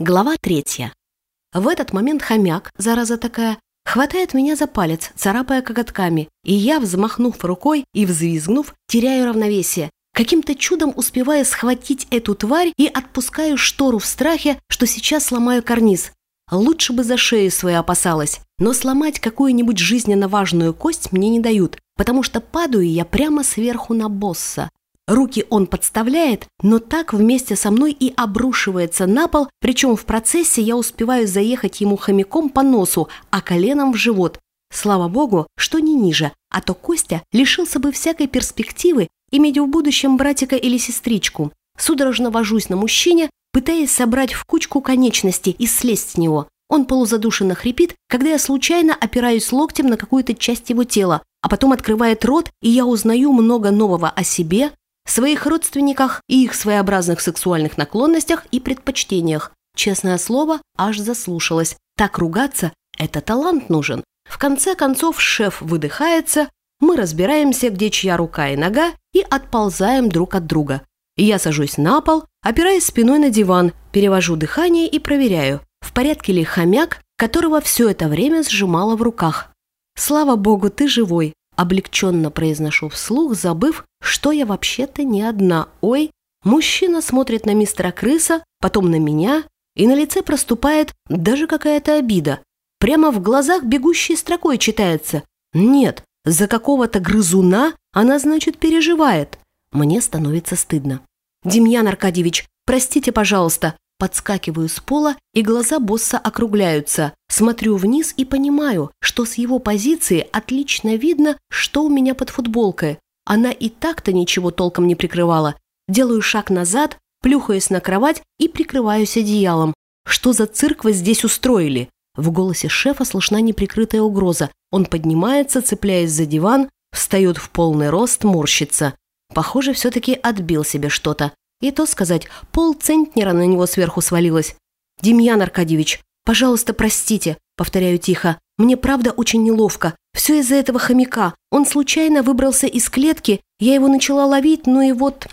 Глава третья. В этот момент хомяк, зараза такая, хватает меня за палец, царапая коготками, и я, взмахнув рукой и взвизгнув, теряю равновесие. Каким-то чудом успеваю схватить эту тварь и отпускаю штору в страхе, что сейчас сломаю карниз. Лучше бы за шею свою опасалась, но сломать какую-нибудь жизненно важную кость мне не дают, потому что падаю я прямо сверху на босса. Руки он подставляет, но так вместе со мной и обрушивается на пол, причем в процессе я успеваю заехать ему хомяком по носу, а коленом в живот. Слава богу, что не ниже, а то Костя лишился бы всякой перспективы иметь в будущем братика или сестричку. Судорожно вожусь на мужчине, пытаясь собрать в кучку конечности и слезть с него. Он полузадушенно хрипит, когда я случайно опираюсь локтем на какую-то часть его тела, а потом открывает рот, и я узнаю много нового о себе, своих родственниках и их своеобразных сексуальных наклонностях и предпочтениях. Честное слово, аж заслушалась. Так ругаться – это талант нужен. В конце концов шеф выдыхается, мы разбираемся, где чья рука и нога, и отползаем друг от друга. Я сажусь на пол, опираясь спиной на диван, перевожу дыхание и проверяю, в порядке ли хомяк, которого все это время сжимала в руках. «Слава богу, ты живой!» Облегченно произношу вслух, забыв, что я вообще-то не одна. Ой, мужчина смотрит на мистера Крыса, потом на меня, и на лице проступает даже какая-то обида. Прямо в глазах бегущей строкой читается. Нет, за какого-то грызуна она, значит, переживает. Мне становится стыдно. «Демьян Аркадьевич, простите, пожалуйста, Подскакиваю с пола, и глаза босса округляются. Смотрю вниз и понимаю, что с его позиции отлично видно, что у меня под футболкой. Она и так-то ничего толком не прикрывала. Делаю шаг назад, плюхаюсь на кровать и прикрываюсь одеялом. Что за цирк вы здесь устроили? В голосе шефа слышна неприкрытая угроза. Он поднимается, цепляясь за диван, встает в полный рост, морщится. Похоже, все-таки отбил себе что-то. И то сказать, полцентнера на него сверху свалилось. «Демьян Аркадьевич, пожалуйста, простите», — повторяю тихо. «Мне правда очень неловко. Все из-за этого хомяка. Он случайно выбрался из клетки, я его начала ловить, ну и вот...»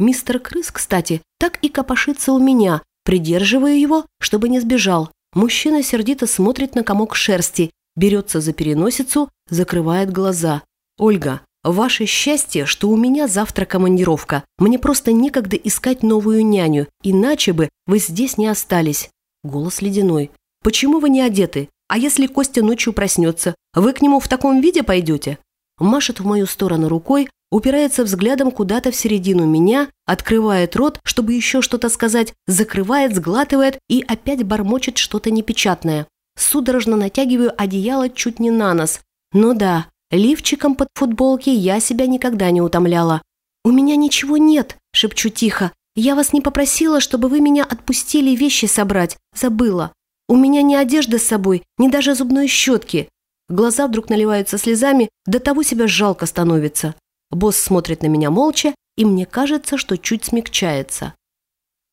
Мистер Крыс, кстати, так и копошится у меня. Придерживаю его, чтобы не сбежал. Мужчина сердито смотрит на комок шерсти, берется за переносицу, закрывает глаза. «Ольга, Ваше счастье, что у меня завтра командировка. Мне просто некогда искать новую няню, иначе бы вы здесь не остались. Голос ледяной. Почему вы не одеты? А если Костя ночью проснется, вы к нему в таком виде пойдете? Машет в мою сторону рукой, упирается взглядом куда-то в середину меня, открывает рот, чтобы еще что-то сказать, закрывает, сглатывает и опять бормочет что-то непечатное. Судорожно натягиваю одеяло чуть не на нос. Ну да, Лифчиком под футболки я себя никогда не утомляла. «У меня ничего нет», – шепчу тихо. «Я вас не попросила, чтобы вы меня отпустили вещи собрать. Забыла. У меня ни одежды с собой, ни даже зубной щетки». Глаза вдруг наливаются слезами, до того себя жалко становится. Босс смотрит на меня молча, и мне кажется, что чуть смягчается.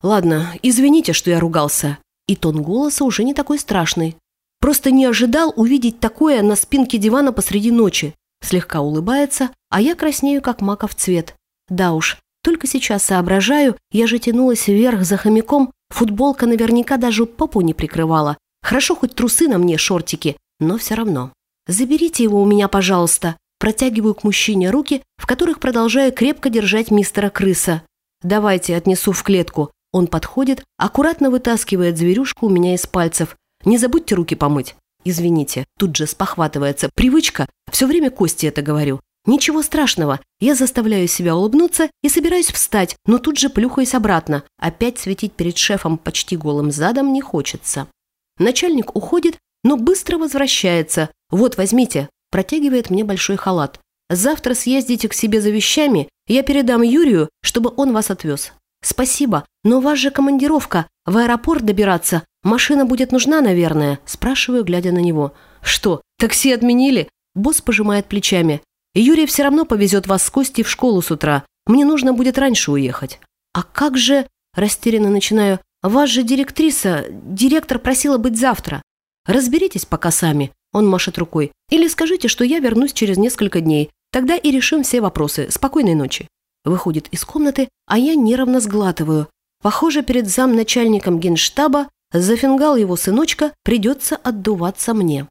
«Ладно, извините, что я ругался». И тон голоса уже не такой страшный. Просто не ожидал увидеть такое на спинке дивана посреди ночи. Слегка улыбается, а я краснею, как маков цвет. Да уж, только сейчас соображаю, я же тянулась вверх за хомяком, футболка наверняка даже попу не прикрывала. Хорошо хоть трусы на мне, шортики, но все равно. «Заберите его у меня, пожалуйста». Протягиваю к мужчине руки, в которых продолжаю крепко держать мистера крыса. «Давайте, отнесу в клетку». Он подходит, аккуратно вытаскивает зверюшку у меня из пальцев, не забудьте руки помыть. Извините, тут же спохватывается. Привычка. Все время Кости это говорю. Ничего страшного. Я заставляю себя улыбнуться и собираюсь встать, но тут же плюхаюсь обратно. Опять светить перед шефом почти голым задом не хочется. Начальник уходит, но быстро возвращается. Вот, возьмите. Протягивает мне большой халат. Завтра съездите к себе за вещами, я передам Юрию, чтобы он вас отвез. Спасибо, но у вас же командировка. В аэропорт добираться. Машина будет нужна, наверное?» Спрашиваю, глядя на него. «Что, такси отменили?» Босс пожимает плечами. «Юрий все равно повезет вас с Костей в школу с утра. Мне нужно будет раньше уехать». «А как же...» Растерянно начинаю. «Вас же директриса... Директор просила быть завтра. Разберитесь пока сами». Он машет рукой. «Или скажите, что я вернусь через несколько дней. Тогда и решим все вопросы. Спокойной ночи». Выходит из комнаты, а я нервно сглатываю. Похоже, перед замначальником генштаба За фингал его сыночка придется отдуваться мне.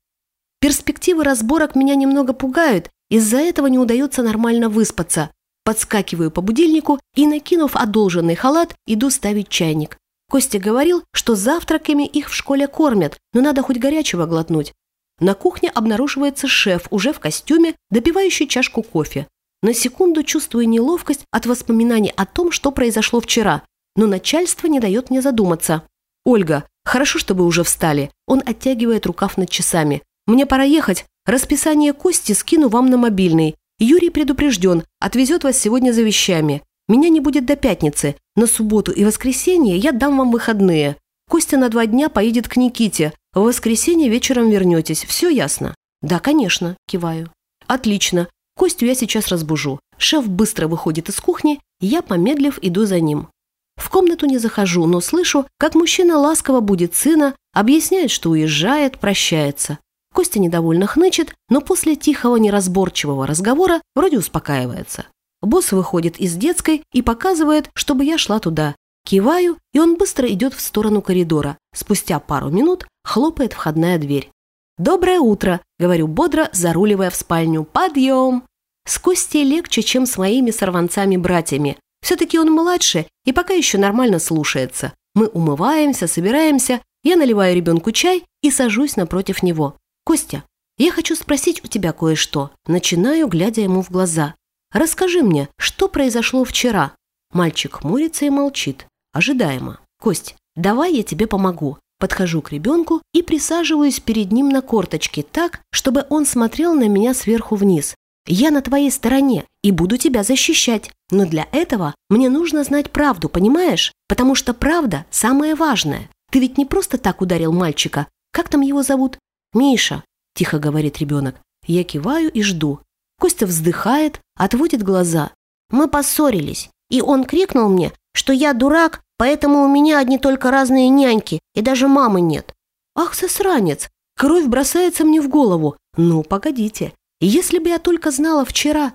Перспективы разборок меня немного пугают, из-за этого не удается нормально выспаться. Подскакиваю по будильнику и, накинув одолженный халат, иду ставить чайник. Костя говорил, что завтраками их в школе кормят, но надо хоть горячего глотнуть. На кухне обнаруживается шеф, уже в костюме, допивающий чашку кофе. На секунду чувствую неловкость от воспоминаний о том, что произошло вчера, но начальство не дает мне задуматься. «Ольга, хорошо, что вы уже встали». Он оттягивает рукав над часами. «Мне пора ехать. Расписание Кости скину вам на мобильный. Юрий предупрежден, отвезет вас сегодня за вещами. Меня не будет до пятницы. На субботу и воскресенье я дам вам выходные. Костя на два дня поедет к Никите. В воскресенье вечером вернетесь. Все ясно?» «Да, конечно», – киваю. «Отлично. Костю я сейчас разбужу. Шеф быстро выходит из кухни, я, помедлив, иду за ним. В комнату не захожу, но слышу, как мужчина ласково будет сына, объясняет, что уезжает, прощается. Костя недовольно хнычет, но после тихого неразборчивого разговора вроде успокаивается. Босс выходит из детской и показывает, чтобы я шла туда. Киваю, и он быстро идет в сторону коридора. Спустя пару минут хлопает входная дверь. «Доброе утро», — говорю бодро, заруливая в спальню. «Подъем!» С Костей легче, чем с моими сорванцами-братьями. Все-таки он младше и пока еще нормально слушается. Мы умываемся, собираемся, я наливаю ребенку чай и сажусь напротив него. «Костя, я хочу спросить у тебя кое-что». Начинаю, глядя ему в глаза. «Расскажи мне, что произошло вчера?» Мальчик хмурится и молчит. Ожидаемо. «Кость, давай я тебе помогу». Подхожу к ребенку и присаживаюсь перед ним на корточки так, чтобы он смотрел на меня сверху вниз. «Я на твоей стороне и буду тебя защищать. Но для этого мне нужно знать правду, понимаешь? Потому что правда самое важное. Ты ведь не просто так ударил мальчика. Как там его зовут? Миша, тихо говорит ребенок. Я киваю и жду. Костя вздыхает, отводит глаза. Мы поссорились, и он крикнул мне, что я дурак, поэтому у меня одни только разные няньки, и даже мамы нет. Ах, засранец! Кровь бросается мне в голову. Ну, погодите. Если бы я только знала вчера,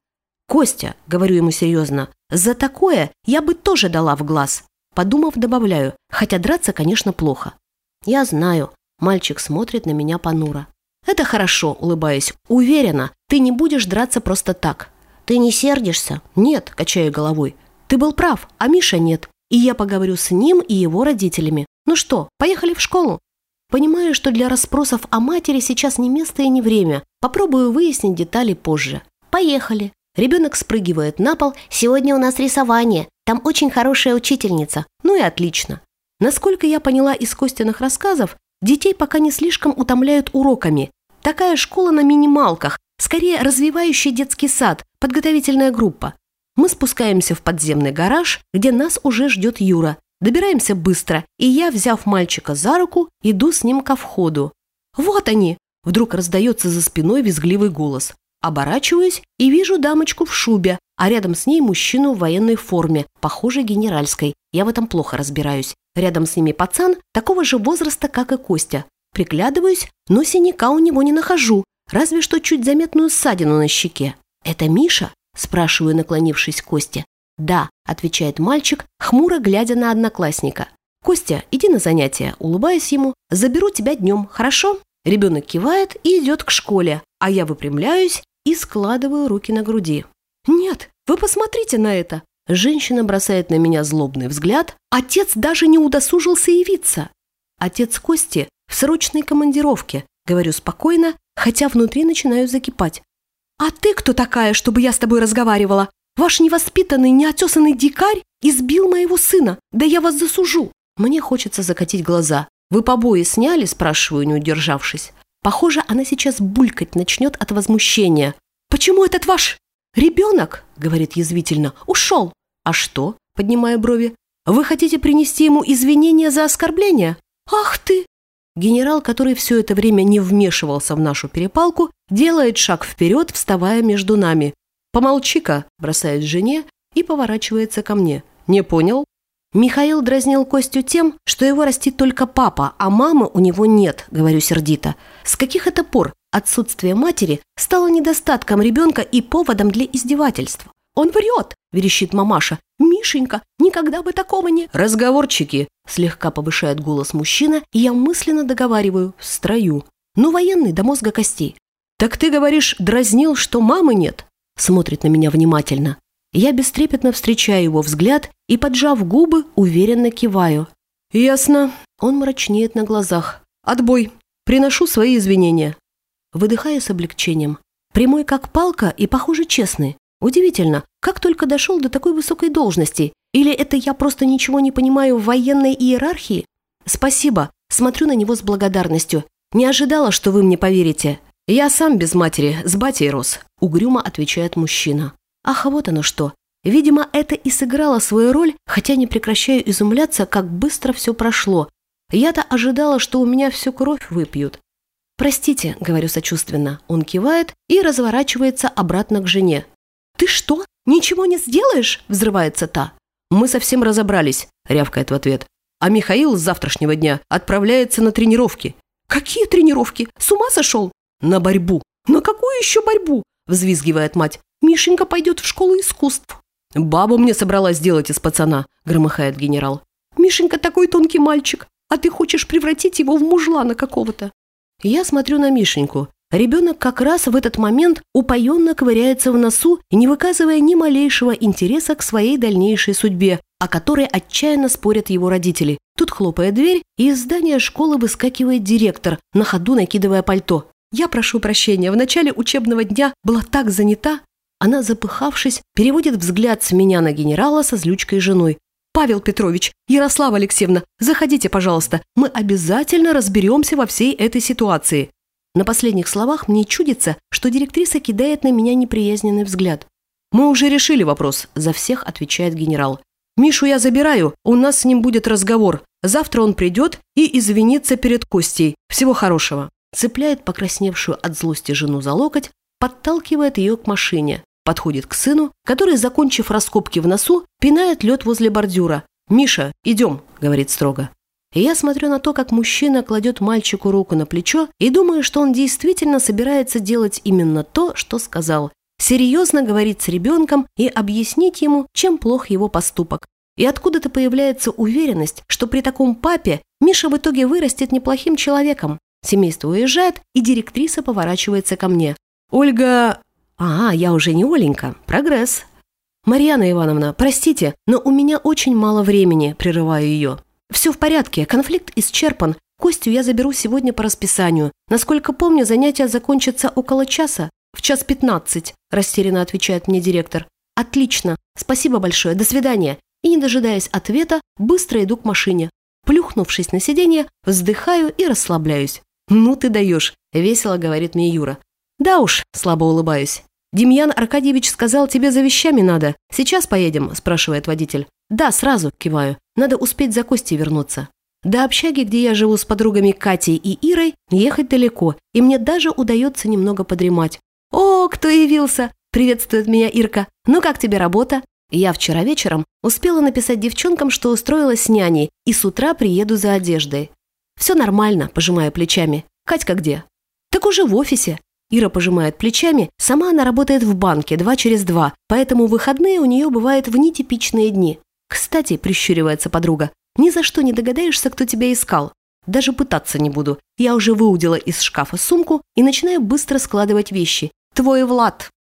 «Костя», — говорю ему серьезно, — «за такое я бы тоже дала в глаз». Подумав, добавляю, хотя драться, конечно, плохо. «Я знаю», — мальчик смотрит на меня понуро. «Это хорошо», — улыбаясь. «Уверена, ты не будешь драться просто так». «Ты не сердишься?» «Нет», — качаю головой. «Ты был прав, а Миша нет. И я поговорю с ним и его родителями. Ну что, поехали в школу?» Понимаю, что для расспросов о матери сейчас не место и не время. Попробую выяснить детали позже. «Поехали», Ребенок спрыгивает на пол. «Сегодня у нас рисование. Там очень хорошая учительница». Ну и отлично. Насколько я поняла из Костиных рассказов, детей пока не слишком утомляют уроками. Такая школа на минималках, скорее развивающий детский сад, подготовительная группа. Мы спускаемся в подземный гараж, где нас уже ждет Юра. Добираемся быстро, и я, взяв мальчика за руку, иду с ним ко входу. «Вот они!» Вдруг раздается за спиной визгливый голос. Оборачиваюсь и вижу дамочку в шубе, а рядом с ней мужчину в военной форме, похожей генеральской. Я в этом плохо разбираюсь. Рядом с ними пацан такого же возраста, как и Костя. Приглядываюсь, но синяка у него не нахожу, разве что чуть заметную ссадину на щеке. «Это Миша?» – спрашиваю, наклонившись к Косте. «Да», – отвечает мальчик, хмуро глядя на одноклассника. «Костя, иди на занятия», – улыбаясь ему. «Заберу тебя днем, хорошо?» Ребенок кивает и идет к школе, а я выпрямляюсь и складываю руки на груди. «Нет, вы посмотрите на это!» Женщина бросает на меня злобный взгляд. Отец даже не удосужился явиться. Отец Кости в срочной командировке, говорю спокойно, хотя внутри начинаю закипать. «А ты кто такая, чтобы я с тобой разговаривала? Ваш невоспитанный, неотесанный дикарь избил моего сына. Да я вас засужу!» Мне хочется закатить глаза. «Вы побои сняли?» – спрашиваю, не удержавшись. Похоже, она сейчас булькать начнет от возмущения. «Почему этот ваш ребенок, — говорит язвительно, — ушел?» «А что?» — поднимая брови. «Вы хотите принести ему извинения за оскорбление?» «Ах ты!» Генерал, который все это время не вмешивался в нашу перепалку, делает шаг вперед, вставая между нами. «Помолчи-ка», — бросает жене и поворачивается ко мне. «Не понял?» Михаил дразнил Костю тем, что его растит только папа, а мамы у него нет, говорю сердито. С каких это пор отсутствие матери стало недостатком ребенка и поводом для издевательств? Он врет!» – верещит мамаша. «Мишенька, никогда бы такого не...» «Разговорчики!» – слегка повышает голос мужчина, и я мысленно договариваю «в строю». Ну, военный до мозга костей. «Так ты говоришь, дразнил, что мамы нет?» Смотрит на меня внимательно. Я бестрепетно встречаю его взгляд и, поджав губы, уверенно киваю. «Ясно». Он мрачнеет на глазах. «Отбой. Приношу свои извинения». Выдыхаю с облегчением. Прямой как палка и, похоже, честный. Удивительно, как только дошел до такой высокой должности. Или это я просто ничего не понимаю в военной иерархии? Спасибо. Смотрю на него с благодарностью. Не ожидала, что вы мне поверите. Я сам без матери, с батей рос. Угрюмо отвечает мужчина. Ах, вот оно что. Видимо, это и сыграло свою роль, хотя не прекращаю изумляться, как быстро все прошло. Я-то ожидала, что у меня всю кровь выпьют. «Простите», — говорю сочувственно. Он кивает и разворачивается обратно к жене. «Ты что, ничего не сделаешь?» — взрывается та. «Мы совсем разобрались», — рявкает в ответ. «А Михаил с завтрашнего дня отправляется на тренировки». «Какие тренировки? С ума сошел?» «На борьбу». «На какую еще борьбу?» — взвизгивает мать. «Мишенька пойдет в школу искусств». «Бабу мне собралась сделать из пацана», — громыхает генерал. «Мишенька такой тонкий мальчик, а ты хочешь превратить его в мужлана какого-то». Я смотрю на Мишеньку. Ребенок как раз в этот момент упоенно ковыряется в носу, не выказывая ни малейшего интереса к своей дальнейшей судьбе, о которой отчаянно спорят его родители. Тут хлопает дверь, и из здания школы выскакивает директор, на ходу накидывая пальто. Я прошу прощения, в начале учебного дня была так занята. Она, запыхавшись, переводит взгляд с меня на генерала со злючкой женой. «Павел Петрович, Ярослава Алексеевна, заходите, пожалуйста. Мы обязательно разберемся во всей этой ситуации». На последних словах мне чудится, что директриса кидает на меня неприязненный взгляд. «Мы уже решили вопрос», – за всех отвечает генерал. «Мишу я забираю, у нас с ним будет разговор. Завтра он придет и извинится перед Костей. Всего хорошего». Цепляет покрасневшую от злости жену за локоть, подталкивает ее к машине. Подходит к сыну, который, закончив раскопки в носу, пинает лед возле бордюра. «Миша, идем», — говорит строго. И я смотрю на то, как мужчина кладет мальчику руку на плечо и думаю, что он действительно собирается делать именно то, что сказал. Серьезно говорить с ребенком и объяснить ему, чем плох его поступок. И откуда-то появляется уверенность, что при таком папе Миша в итоге вырастет неплохим человеком. Семейство уезжает, и директриса поворачивается ко мне. «Ольга «А, я уже не Оленька. Прогресс». «Марьяна Ивановна, простите, но у меня очень мало времени», – прерываю ее. «Все в порядке, конфликт исчерпан. Костю я заберу сегодня по расписанию. Насколько помню, занятия закончатся около часа. В час пятнадцать», – растерянно отвечает мне директор. «Отлично. Спасибо большое. До свидания». И, не дожидаясь ответа, быстро иду к машине. Плюхнувшись на сиденье, вздыхаю и расслабляюсь. «Ну ты даешь», – весело говорит мне Юра. «Да уж», – слабо улыбаюсь. «Демьян Аркадьевич сказал, тебе за вещами надо. Сейчас поедем?» – спрашивает водитель. «Да, сразу», – киваю. «Надо успеть за Костей вернуться». До общаги, где я живу с подругами Катей и Ирой, ехать далеко, и мне даже удается немного подремать. «О, кто явился!» – приветствует меня Ирка. «Ну как тебе работа?» Я вчера вечером успела написать девчонкам, что устроилась с няней, и с утра приеду за одеждой. «Все нормально», – пожимая плечами. «Катька где?» «Так уже в офисе. Ира пожимает плечами, сама она работает в банке два через два, поэтому выходные у нее бывают в нетипичные дни. Кстати, прищуривается подруга, ни за что не догадаешься, кто тебя искал. Даже пытаться не буду. Я уже выудила из шкафа сумку и начинаю быстро складывать вещи. Твой Влад.